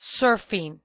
surfing.